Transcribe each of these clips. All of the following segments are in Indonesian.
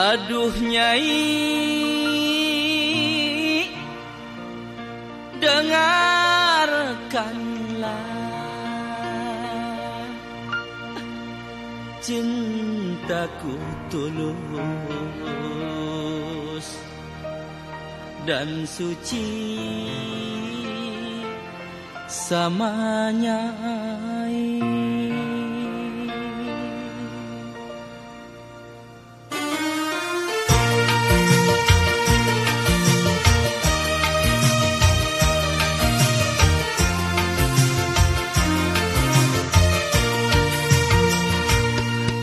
Aduh nyai. Dengarkanlah. Cintaku tulus Dan suci Samanya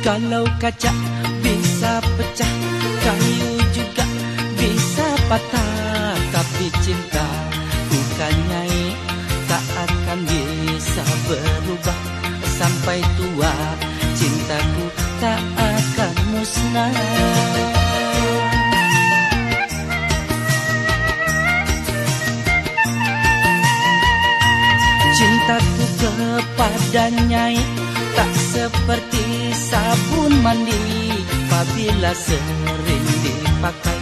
Kalau kaca bisa pecah, Kayu juga bisa patah. Tapi cinta bukan nyai, Tak akan bisa berubah. Sampai tua, cintaku tak akan musnah. Cintaku kepada nyai tak seperti sabun mandi Apabila sering dipakai.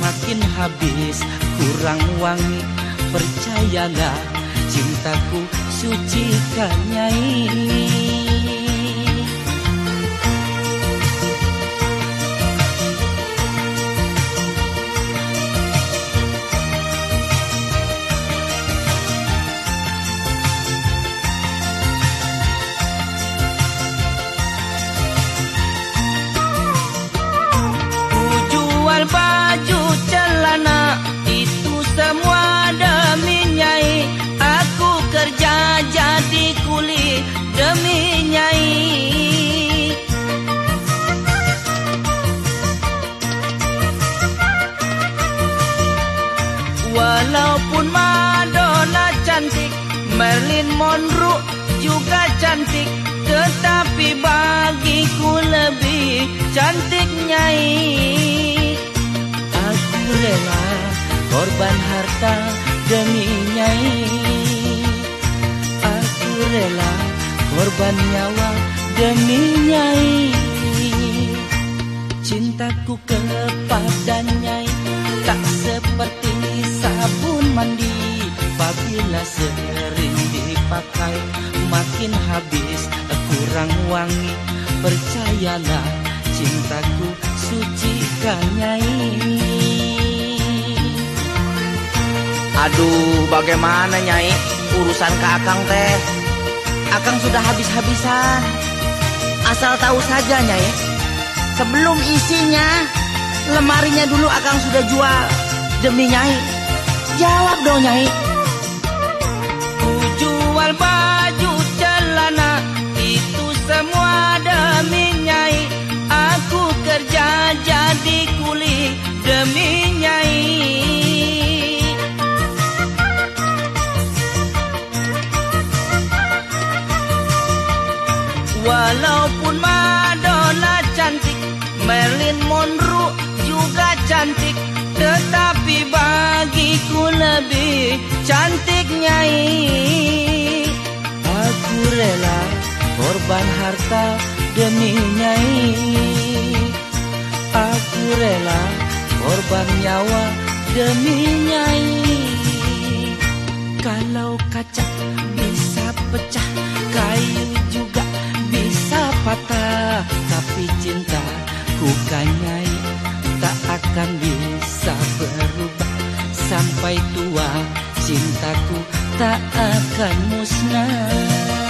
Makin habis kurang wangi Percayalah cintaku suci nyai Walaupun Madonna cantik Marilyn Monroe juga cantik Tetapi bagiku lebih cantik Nyai. Aku rela korban harta demi Nyai korban nyawa demi Nyai. Cintaku kepada Nyai tak seperti sabun mandi. Bila sering dipakai makin habis kurang wangi. Percayalah cintaku suci nyai? Aduh bagaimana nyai? Urusan ke akang teh Akang sudah habis-habisan. Asal tahu saja nyai Sebelum isinya Lemarinya dulu akang sudah jual Demi nyai. Jawab dong nyai Walaupun Madonna cantik Marilyn Monroe juga cantik. Tetapi bagiku lebih cantik nyai. Aku rela korban harta demi nyai. Aku rela korban nyawa demi nyai. Kalau kaca bisa pecah bisa berubah sampai tua cintaku tak akan musnah.